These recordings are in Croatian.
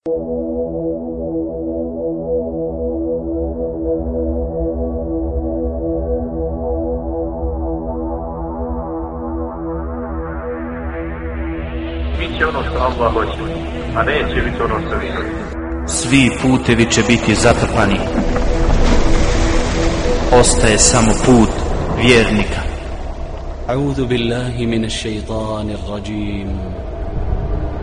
Biće ono što Allah hoće, a neće biti ono što vi Svi putevi će biti zatrpani. Ostaje samo put vjernika. أعوذ بالله من الشيطان الرجيم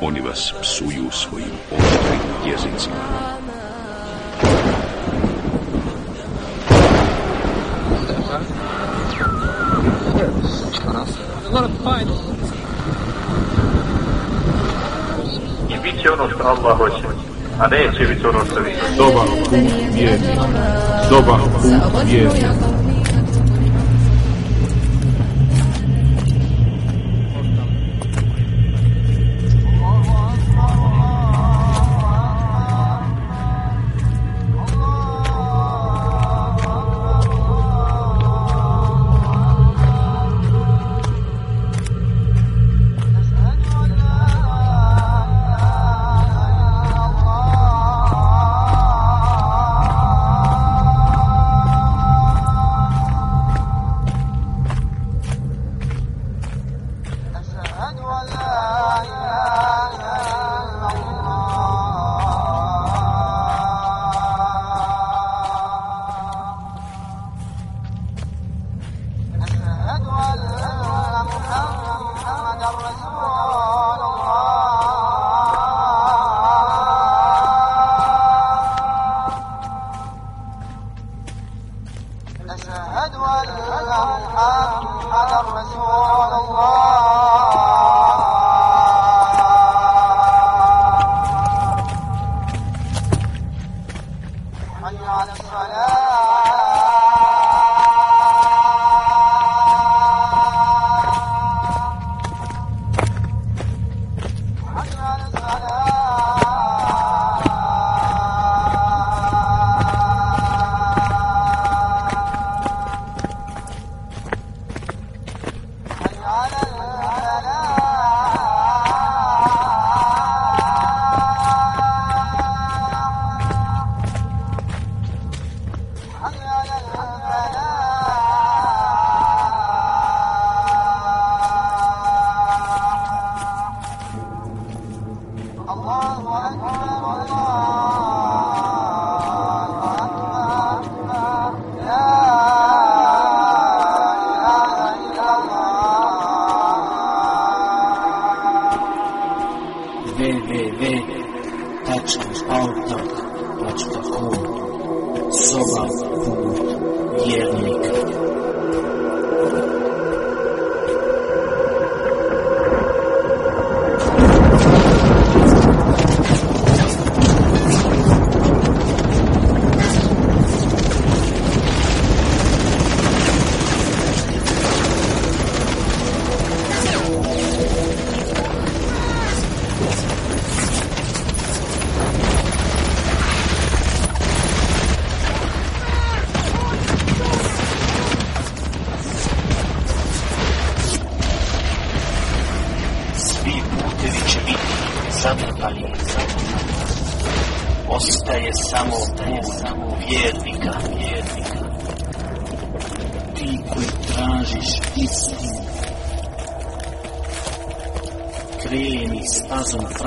oni vas psuju svojim oštrim jezicima. I bit će ono što Allah hoće, a neće biti ono što vi Dobar put vjernika. Dobar put vjernika.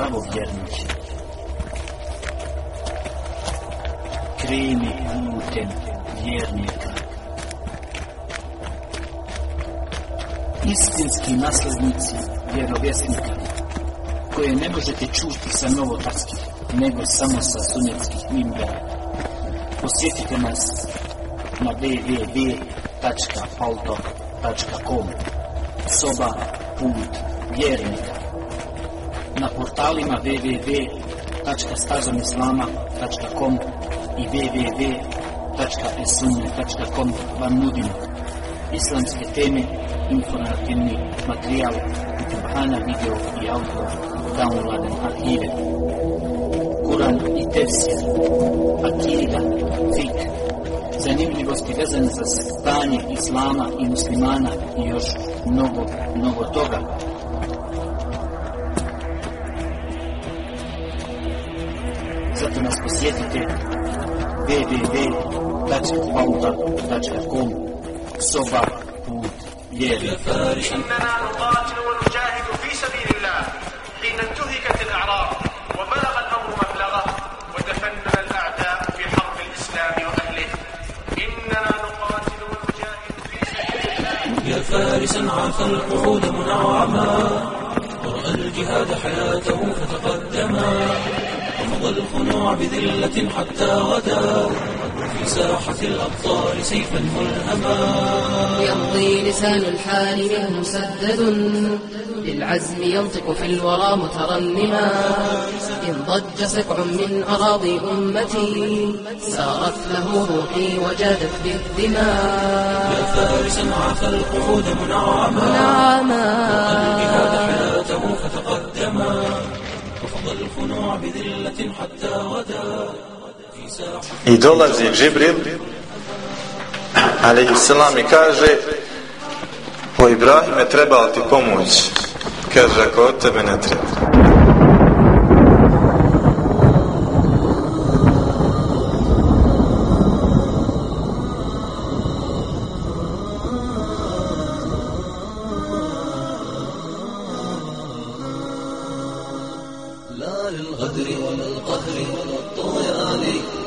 Stazom pravovjernike. Kreni putem vjernika. Istinski naslednici vjerovjesnika koje ne možete čuti sa novotarskih, nego samo sa sunetskih mimbera. Posjetite nas na www.paltok.com Soba put vjernika na portalima www.stazamislama.com i www.esunne.com vam nudimo islamske teme, informativni materijal, Kubhana video i audio, downloaden arhive, Kuran i tefsir, akida, fik, zanimljivosti vezane za stanje islama i muslimana i još mnogo, mnogo toga. Posjetite www.pauta.com Soba put vjernika. إننا نقاتل ونجاهد في سبيل الله حين انتهكت الأعراض وبلغ الأمر مبلغه وتفنن الأعداء في حرب الإسلام وأهله إننا نقاتل ونجاهد في سبيل الله يا فارسا عاف القعود منعما ورأى الجهاد حياته فتقدما. ومضى الخنوع بذلة حتى غدا. في ساحة الأبطال سيفا ملهما. يمضي لسان الحال منه مسدد. للعزم ينطق في الورى مترنما. إن ضج سبع من أراضي أمتي سارت له روحي وجادت بالدماء. يا فارسا عاف القعود منعما. الجهاد نعما حياته فتقدما. I dolazi Džibril, ali selam i kaže o Ibrahime treba ti pomoć? Kaže, ako od tebe ne treba. للغدر ولا القهر ولا الطغيان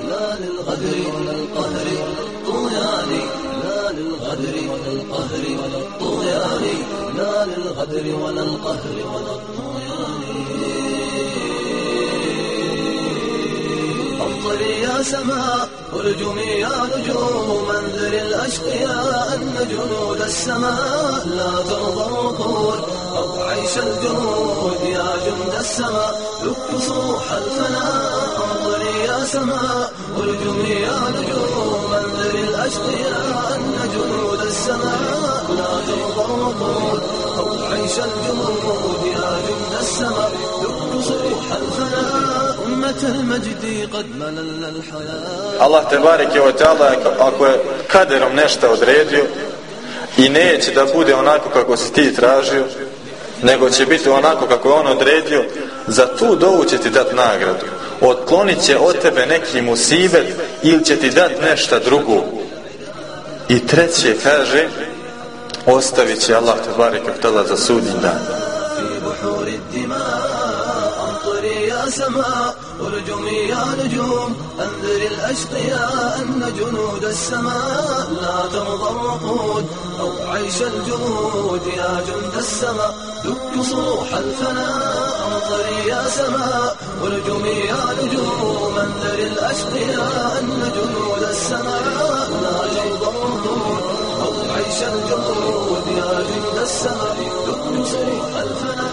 لا للغدر ولا القهر ولا الطغيان لا للغدر ولا القهر ولا الطغيان لا للغدر ولا القهر ولا أمطري سماء ارجمي يا نجوم انذر الأشقياء أن جنود السماء لا ترضى الوقود أو عيش الجنود يا جند السماء. دك صروح الفناء أمطري يا سماء. ارجمي يا نجوم انذر الأشقياء أن جنود السماء لا ترضى الوقود أو عيش الجنود يا جند السماء. Allah te barek je ako je kaderom nešto odredio i neće da bude onako kako si ti tražio nego će biti onako kako je on odredio za tu dovu će ti dati nagradu. Otklonit će od tebe neki musibet ili će ti dati nešto drugo. I treće kaže ostavit će Allah te barek za sudnji dan. سماء ارجمي يا نجوم أنذر الأشقياء أن جنود السماء لا ترضى الوقود أو عيش الجنود يا جند السماء. دك صروح الفناء أمطري يا سماء ارجمي يا نجوم أنذر الأشقياء أن جنود السماء لا ترضى الوقود أو عيش الجنود يا جند السماء. دك صروح الفناء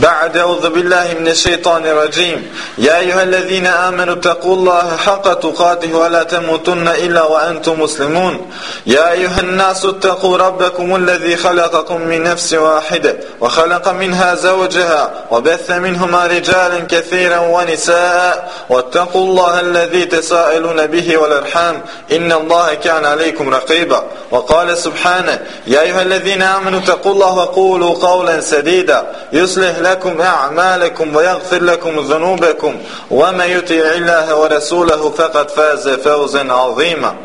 بعد أعوذ بالله من الشيطان الرجيم. يا أيها الذين آمنوا اتقوا الله حق تقاته ولا تموتن إلا وأنتم مسلمون. يا أيها الناس اتقوا ربكم الذي خلقكم من نفس واحدة وخلق منها زوجها وبث منهما رجالا كثيرا ونساء. واتقوا الله الذي تساءلون به والأرحام. إن الله كان عليكم رقيبا. وقال سبحانه يا أيها الذين آمنوا اتقوا الله وقولوا قولا سديدا. يصلح لكم أعمالكم ويغفر لكم ذنوبكم ومن يطع الله ورسوله فقد فاز فوزا عظيما.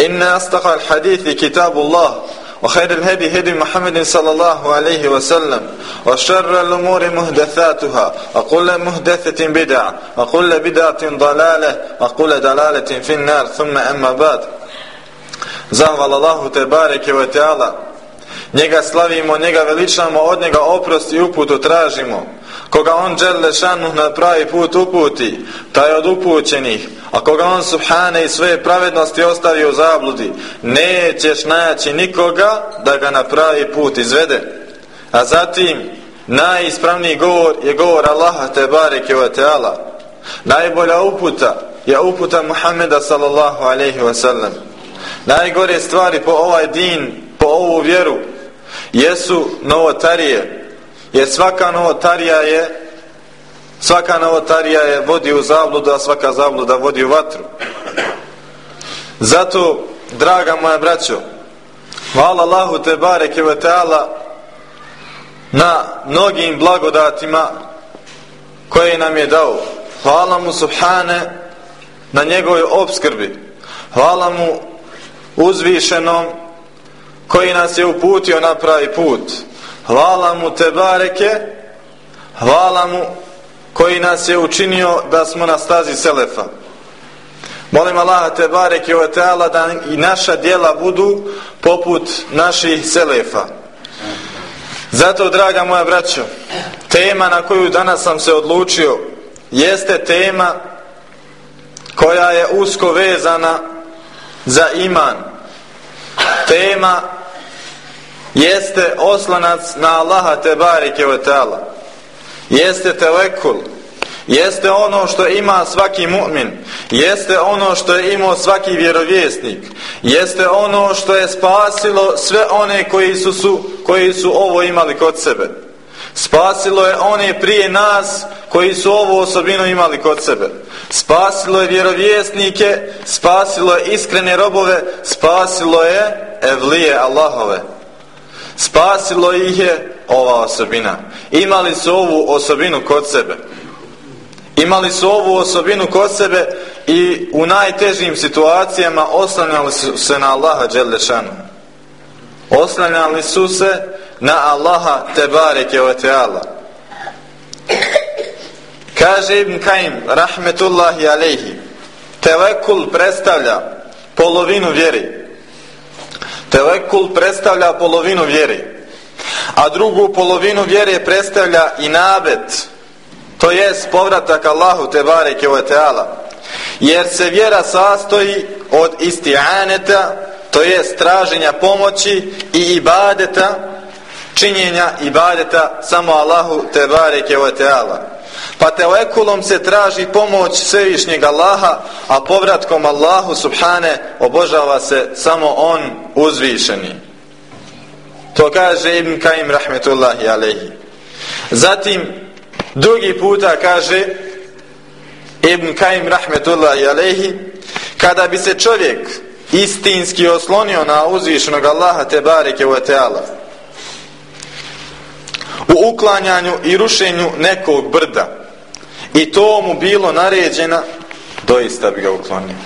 إن أصدق الحديث كتاب الله وخير الهدي هدي محمد صلى الله عليه وسلم وشر الأمور مهدثاتها وكل مهدثة بدعة وكل بدعة ضلالة وكل دلالة في النار. ثم أما بعد. te bareke ve teala Njega slavimo, njega veličamo, od njega oprost i uputu tražimo. Koga on žele šanu na pravi put uputi, taj od upućenih. A koga on subhane i svoje pravednosti ostavi u zabludi, nećeš naći nikoga da ga na pravi put izvede. A zatim, najispravniji govor je govor Allaha te bareke ve teala. Najbolja uputa je uputa Muhammeda sallallahu alaihi wa sallam. Najgore stvari po ovaj din, ovu vjeru, jesu novotarije. Jer svaka novotarija je svaka novotarija je vodi u zabludu, a svaka zabluda vodi u vatru. Zato, draga moja braćo, hvala Allahu te bareke ve na mnogim blagodatima koje nam je dao. Hvala mu subhane na njegovoj obskrbi. Hvala mu uzvišenom koji nas je uputio na pravi put. Hvala mu te bareke, hvala mu koji nas je učinio da smo na stazi Selefa. Molim Allah te bareke o teala da i naša djela budu poput naših Selefa. Zato, draga moja braćo, tema na koju danas sam se odlučio jeste tema koja je usko vezana za iman. Tema jeste oslanac na Allaha te barike ta'ala. Jeste tevekul. Jeste ono što ima svaki mu'min. Jeste ono što je imao svaki vjerovjesnik. Jeste ono što je spasilo sve one koji su, su, koji su ovo imali kod sebe. Spasilo je one prije nas koji su ovu osobinu imali kod sebe. Spasilo je vjerovjesnike, spasilo je iskrene robove, spasilo je evlije Allahove. Spasilo ih je ova osobina. Imali su ovu osobinu kod sebe. Imali su ovu osobinu kod sebe i u najtežim situacijama oslanjali su se na Allaha Đelešanu. Oslanjali su se na Allaha Tebareke wa Teala. Kaže Ibn Kajim, rahmetullahi alejhi, tevekul predstavlja polovinu vjeri. Tevekul predstavlja polovinu vjeri. A drugu polovinu vjere predstavlja i nabet, to jest povratak Allahu Tebareke wa Teala. Jer se vjera sastoji od isti'aneta, to jest traženja pomoći i ibadeta, činjenja ibadeta samo Allahu Tebareke wa Teala. Pa tevekulom se traži pomoć svevišnjeg Allaha, a povratkom Allahu subhane obožava se samo on uzvišeni. To kaže Ibn Kajim rahmetullahi alaihi. Zatim drugi puta kaže Ibn Kajim rahmetullahi alaihi kada bi se čovjek istinski oslonio na uzvišenog Allaha te bareke wa teala u uklanjanju i rušenju nekog brda. I to mu bilo naređena doista bi ga uklonio.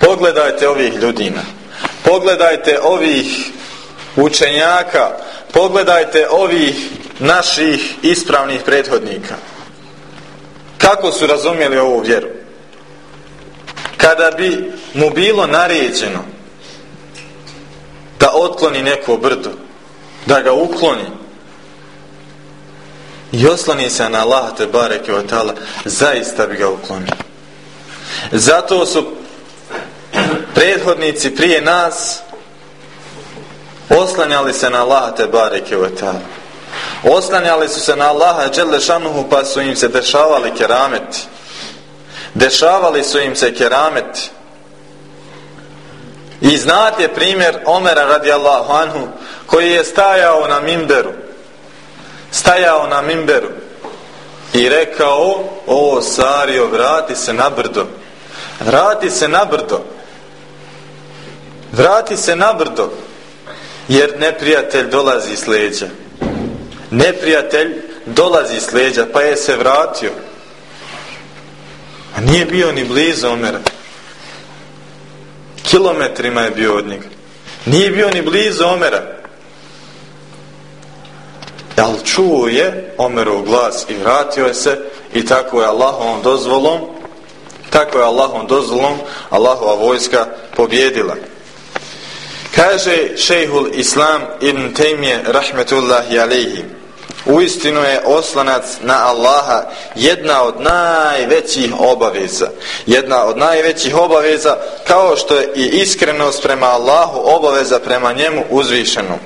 Pogledajte ovih ljudina pogledajte ovih učenjaka pogledajte ovih naših ispravnih prethodnika. Kako su razumjeli ovu vjeru? Kada bi mu bilo naređeno da otkloni neko brdo da ga ukloni i osloni se na Allah te bareke o ta'ala zaista bi ga uklonio zato su prethodnici prije nas oslanjali se na Allah te bareke o ta'ala Oslanjali su se na Allaha dželle šanuhu pa su im se dešavali kerameti. Dešavali su im se kerameti. I znate primjer Omera radijallahu anhu koji je stajao na mimberu. Stajao na mimberu i rekao o Sario vrati se na brdo. Vrati se na brdo. Vrati se na brdo. Jer neprijatelj dolazi s leđa. Neprijatelj dolazi s leđa pa je se vratio. A nije bio ni blizu Omera. Kilometrima je bio od njega. Nije bio ni blizu Omera. Ali čuo je Omerov glas i vratio je se i tako je Allahovom dozvolom tako je Allahovom dozvolom Allahova vojska pobjedila. Kaže šejhul Islam ibn Tejmije rahmetullahi alaihi Uistinu je oslanac na Allaha jedna od najvećih obaveza. Jedna od najvećih obaveza kao što je i iskrenost prema Allahu obaveza prema njemu uzvišenom.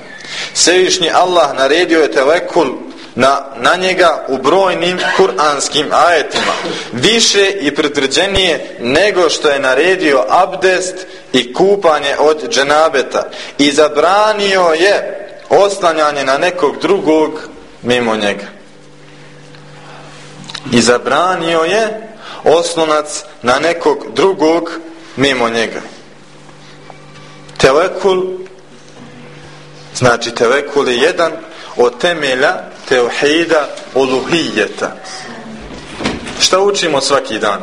Svevišnji Allah naredio je telekul na, na njega u brojnim kuranskim ajetima. Više i pritvrđenije nego što je naredio abdest i kupanje od dženabeta. I zabranio je oslanjanje na nekog drugog mimo njega. I zabranio je oslonac na nekog drugog mimo njega. Telekul znači telekul je jedan od temelja teuhida uluhijeta. Šta učimo svaki dan?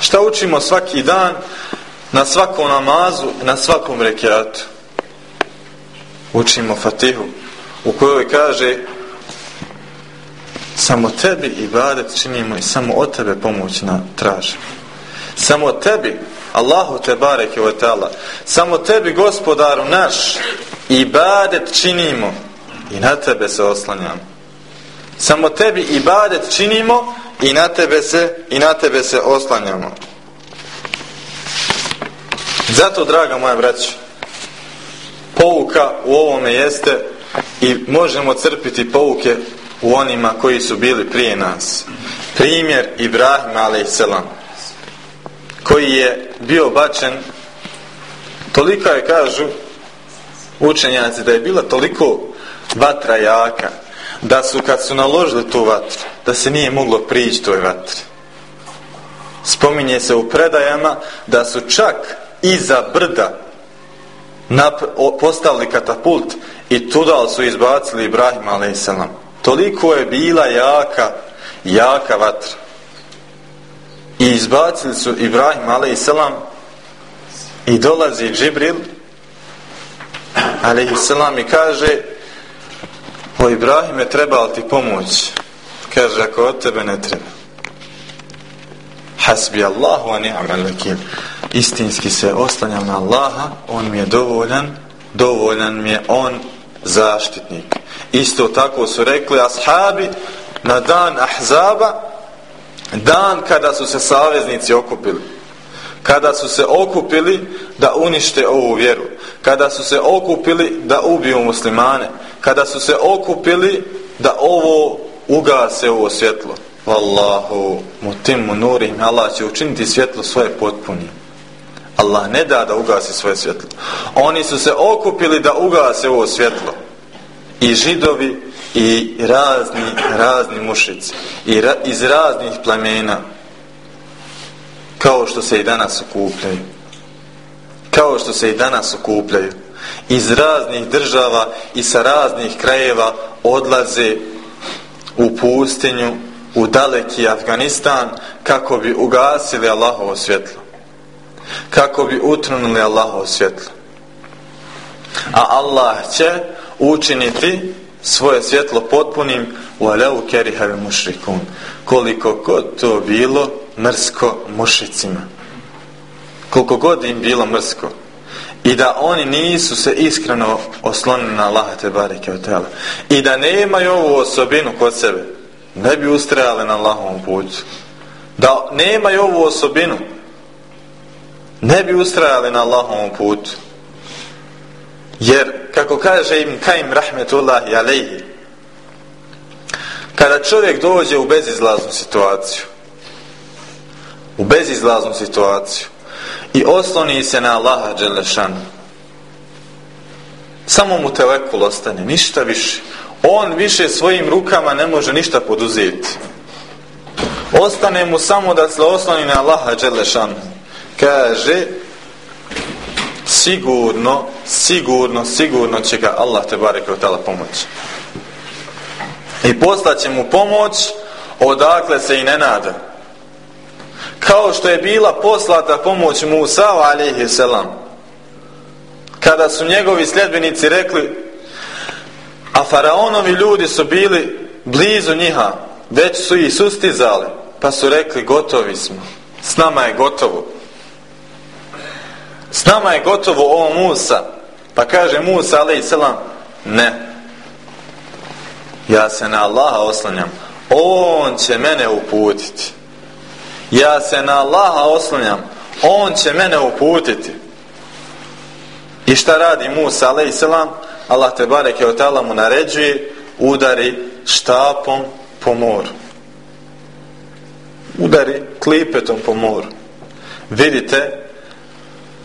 Šta učimo svaki dan na svakom namazu, na svakom rekiatu? Učimo Fatihu u kojoj kaže samo tebi i badet činimo i samo od tebe pomoć na tražimo. Samo tebi, Allahu te bareke o ta'ala, samo tebi gospodaru naš i badet činimo i na tebe se oslanjamo. Samo tebi i badet činimo i na tebe se i na tebe se oslanjamo. Zato, draga moja braća, pouka u ovome jeste i možemo crpiti pouke u onima koji su bili prije nas. Primjer Ibrahima a.s. koji je bio bačen tolika je kažu učenjaci da je bila toliko vatra jaka da su kad su naložili tu vatru da se nije moglo prići toj vatri spominje se u predajama da su čak iza brda postavili katapult i tudal su izbacili Ibrahim a.s. Toliko je bila jaka, jaka vatra. I izbacili su Ibrahim a.s. i dolazi Džibril a.s. i kaže o Ibrahime treba li ti pomoć? Kaže ako od tebe ne treba. Hasbi Allahu a ni'mal. Istinski se oslanjam na Allaha, on mi je dovoljan, dovoljan mi je on zaštitnik. Isto tako su rekli ashabi na dan Ahzaba, dan kada su se saveznici okupili. Kada su se okupili da unište ovu vjeru. Kada su se okupili da ubiju muslimane. Kada su se okupili da ovo ugase ovo svjetlo. Wallahu mutimmu nurim. Allah će učiniti svjetlo svoje potpunim. Allah ne da da ugasi svoje svjetlo. Oni su se okupili da ugase ovo svjetlo. I židovi i razni, razni mušici. I ra, iz raznih plemena. Kao što se i danas okupljaju. Kao što se i danas okupljaju. Iz raznih država i sa raznih krajeva odlaze u pustinju, u daleki Afganistan kako bi ugasili Allahovo svjetlo kako bi utrnuli Allahovo svjetlo. A Allah će učiniti svoje svjetlo potpunim walau kerihal mušrikun koliko god to bilo mrsko mušicima koliko god im bilo mrsko. I da oni nisu se iskreno oslonili na Allaha te bareke tela i da nemaju ovu osobinu kod sebe ne bi ustrajali na Allahovom putu. Da nemaju ovu osobinu ne bi ustrajali na Allahovom putu. Jer, kako kaže im Kajim rahmetullahi alaihi, kada čovjek dođe u bezizlaznu situaciju u bezizlaznu situaciju i osloni se na Allaha Đelešanu samo mu telekul ostane, ništa više. On više svojim rukama ne može ništa poduzeti. Ostane mu samo da se osloni na Allaha Đelešanu kaže sigurno, sigurno, sigurno će ga Allah te barek tala pomoći. I poslaće mu pomoć odakle se i ne nada. Kao što je bila poslata pomoć Musa alaihi selam. Kada su njegovi sljedbenici rekli a faraonovi ljudi su bili blizu njiha, već su ih sustizali, pa su rekli gotovi smo, s nama je gotovo. S nama je gotovo ovo Musa. Pa kaže Musa alaih selam, ne. Ja se na Allaha oslanjam. On će mene uputiti. Ja se na Allaha oslanjam. On će mene uputiti. I šta radi Musa alaih selam? Allah te bareke od tala mu naređuje udari štapom po moru. Udari klipetom po moru. Vidite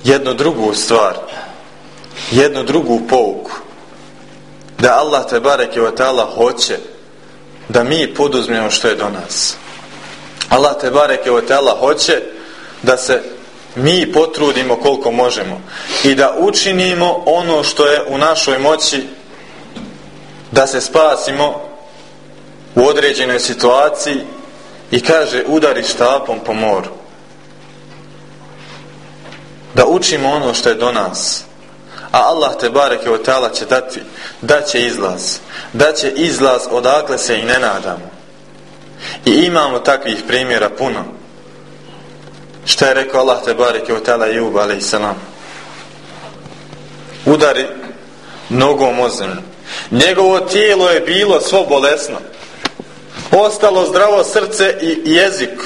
jednu drugu stvar jednu drugu pouku da Allah te bareke wa ta'ala hoće da mi poduzmemo što je do nas. Allah te bareke wa ta'ala hoće da se mi potrudimo koliko možemo i da učinimo ono što je u našoj moći da se spasimo u određenoj situaciji i kaže udari štapom po moru da učimo ono što je do nas. A Allah te bareke o tala će dati da će izlaz. Da će izlaz odakle se i ne nadamo. I imamo takvih primjera puno. Šta je rekao Allah te bareke o tala Jub alaihissalam udari nogom o njegovo tijelo je bilo svo bolesno. Ostalo zdravo srce i jezik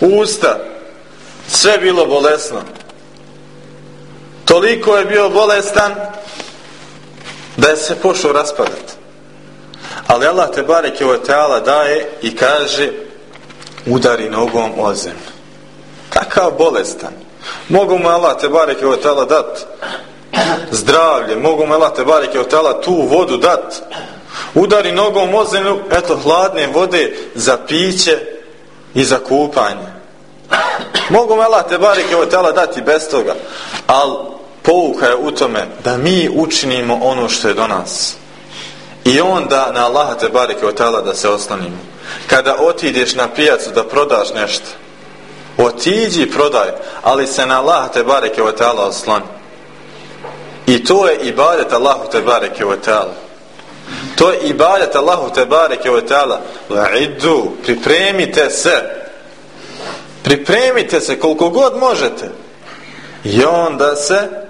usta sve bilo bolesno toliko je bio bolestan da je se pošao raspadati ali Allah te barek je teala daje i kaže udari nogom o zemlju. Takav bolestan. Mogu mu Allah te barek je teala dat zdravlje mogu mu Allah te barek je teala tu vodu dat. Udari nogom o zemlju eto hladne vode za piće i za kupanje. Mogu mu Allah te barek je teala dati bez toga ali pouka je u tome da mi učinimo ono što je do nas. I onda na Allaha te bareke od da se oslanimo kada otideš na pijacu da prodaš nešto otiđi i prodaj ali se na Allaha te bareke od oslani i to je ibadet Allahu te bareke od to je ibadet Allahu te bareke od idu pripremite se. Pripremite se koliko god možete. I onda se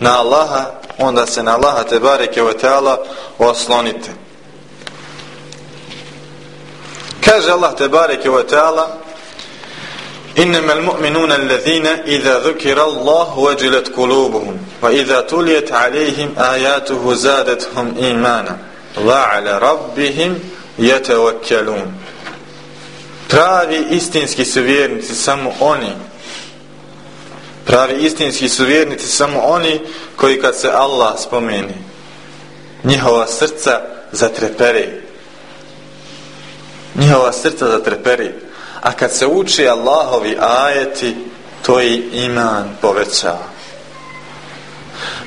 na Allaha, onda se na Allaha te bareke ve taala oslonite. Kaže Allah te bareke ve taala إنما المؤمنون الذين إذا ذكر الله وجلت قلوبهم وإذا تليت عليهم آياته زادتهم إيمانا وعلى ربهم يتوكلون pravi istinski su vjernici samo oni Pravi istinski su vjernici samo oni koji kad se Allah spomeni njihova srca zatreperi. Njihova srca zatreperi. A kad se uči Allahovi ajeti, to i iman povećava.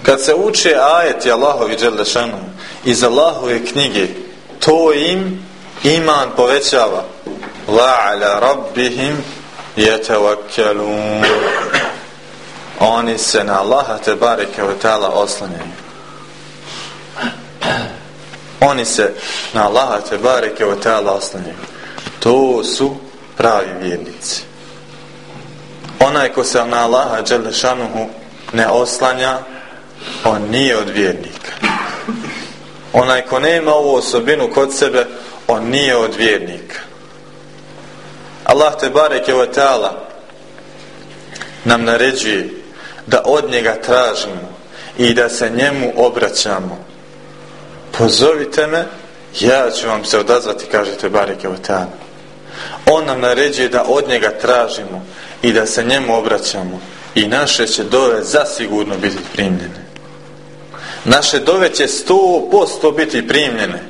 Kad se uče ajeti Allahovi Đelešanu iz Allahove knjige, to im iman povećava. La ala rabbihim jetevakkelun oni se na Allaha te bareke o tala oslanjaju. Oni se na Allaha te bareke o tala oslanjaju. To su pravi vjernici. Onaj ko se na Allaha Đelešanuhu ne oslanja on nije od vjernika. Onaj ko nema ovu osobinu kod sebe on nije od vjernika. Allah te bareke o tala nam naređuje da od njega tražimo i da se njemu obraćamo pozovite me ja ću vam se odazvati, kažete Bareke Oteala. On nam naređuje da od njega tražimo i da se njemu obraćamo i naše će dove zasigurno biti primljene. Naše dove će sto posto biti primljene.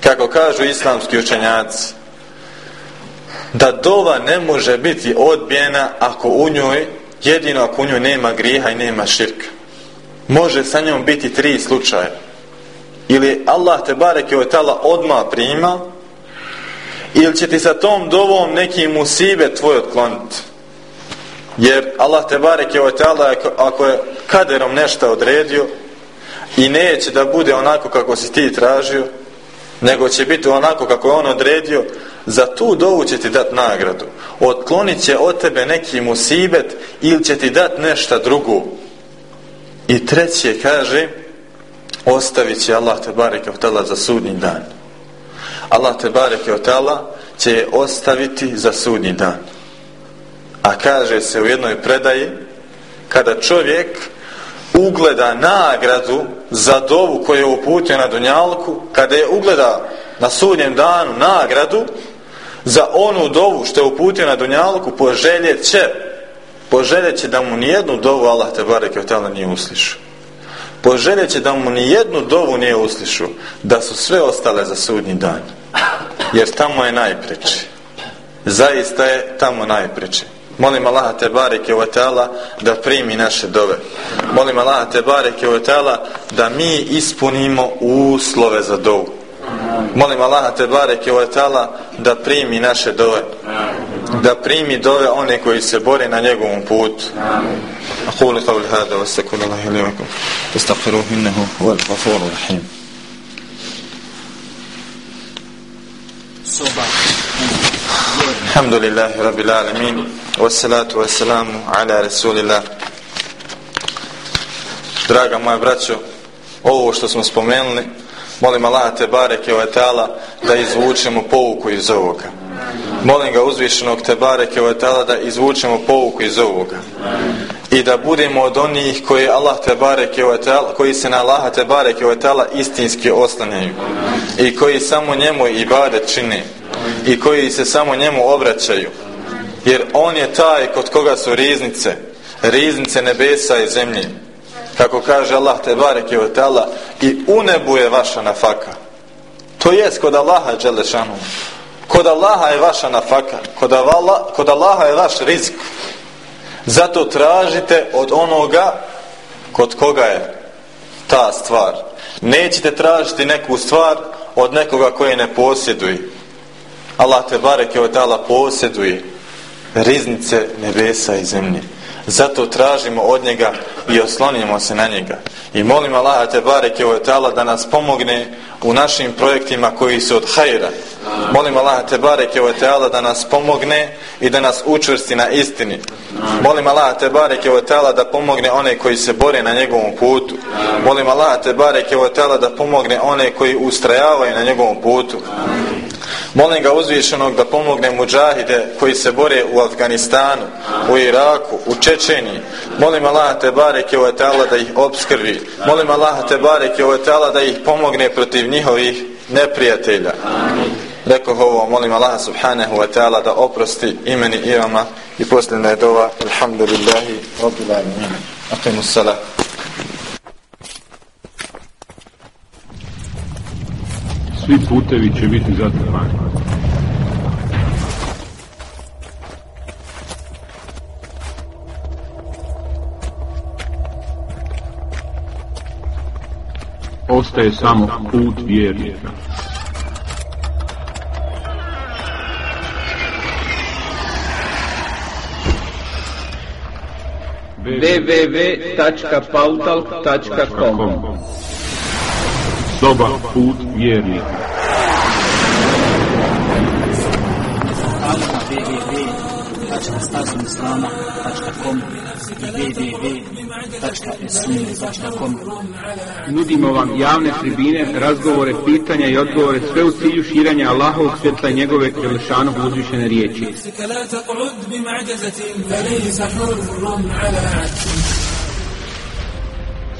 Kako kažu islamski učenjaci, da dova ne može biti odbijena ako u njoj, jedino ako u njoj nema grijeha i nema širka. Može sa njom biti tri slučaja. Ili Allah te bareke od tala odma prima, ili će ti sa tom dovom neki musibe tvoj otkloniti. Jer Allah te bareke od tala ako je kaderom nešto odredio i neće da bude onako kako si ti tražio, nego će biti onako kako je on odredio, za tu dovu će ti dat nagradu. Otklonit će od tebe neki musibet ili će ti dat nešto drugo. I treće kaže, ostavit će Allah te bareke za sudnji dan. Allah te bareke će je ostaviti za sudnji dan. A kaže se u jednoj predaji, kada čovjek ugleda nagradu za dovu koju je uputio na Dunjalku, kada je ugleda na sudnjem danu nagradu za onu dovu što je uputio na Dunjalku, poželjet će poželjet će da mu nijednu dovu Allah te bareke od nije uslišao. Poželjet će da mu nijednu dovu nije uslišao, da su sve ostale za sudnji dan. Jer tamo je najpreče. Zaista je tamo najpreče. Molim Allaha te bareke u da primi naše dove. Molim Allaha te bareke u da mi ispunimo uslove za dovu. Molim Allaha te bareke u da primi naše dove. Da primi dove one koji se bore na njegovom putu. أقول قول هذا واستغفر الله لي ولكم فاستغفروه إنه هو الغفور الرحيم Alhamdulillahi Rabbil Alamin. Wassalatu wassalamu ala Rasulillah. Draga moja braćo Ovo što smo spomenuli Molim Allah te bareke o etala Da izvučemo pouku iz ovoga. Molim ga uzvišenog te bareke o etala Da izvučemo pouku iz ovoga. I da budemo od onih Koji Allah te bareke o etala Koji se na Allah te bareke o etala Istinski oslanjaju I koji samo njemu ibadet čine. I koji se samo njemu obraćaju. Jer on je taj kod koga su riznice riznice nebesa i zemlje. Kako kaže Allah te bareke od tala i u nebu je vaša nafaka. To jest kod Allaha Đelešanu kod Allaha je vaša nafaka kod, Allaha, kod Allaha je vaš rizik. Zato tražite od onoga kod koga je ta stvar. Nećete tražiti neku stvar od nekoga koji ne posjeduje Allah te bareke od tala posjeduje riznice nebesa i zemlje. Zato tražimo od njega i oslonimo se na njega. I molim Allaha te bareke da nas pomogne u našim projektima koji su od hajra. Molim Allaha te bareke da nas pomogne i da nas učvrsti na istini. Molim Allaha te bareke da pomogne one koji se bore na njegovom putu. Molim Allaha te bareke da pomogne one koji ustrajavaju na njegovom putu. Molim ga uzvišenog da pomogne muđahide koji se bore u Afganistanu, u Iraku, u Čečeniji. Molim Allah te bareke o da ih obskrvi. Molim Allah te bareke o da ih pomogne protiv njihovih neprijatelja. Rekao ovo, molim Allah subhanahu wa ta'ala da oprosti imeni i vama i posljedna je dova. Alhamdulillahi, rabbil alamin. Aqimu salat. Svi putevi će biti zatvorani. Ostaje samo put vjernika. www.pautal.com Soba put vjernika. www.stazomislama.com www.esmine.com Nudimo vam javne tribine, razgovore, pitanja i odgovore sve u cilju širanja Allahovog svjetla i njegove Đelešanog uzvišene riječi.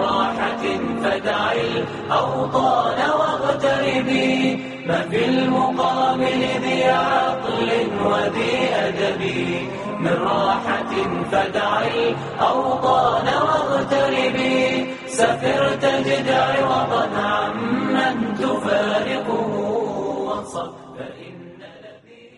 راحة فدع الأوطان واغتربي ما في المقابل ذي عقل وذي أدب. من راحة فدع الأوطان واغتربي سفر تجد عوضا عمن تفارقه. وانصب